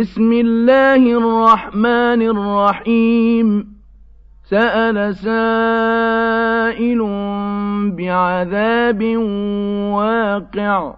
بسم الله الرحمن الرحيم. سأل سائل بعذاب واقع.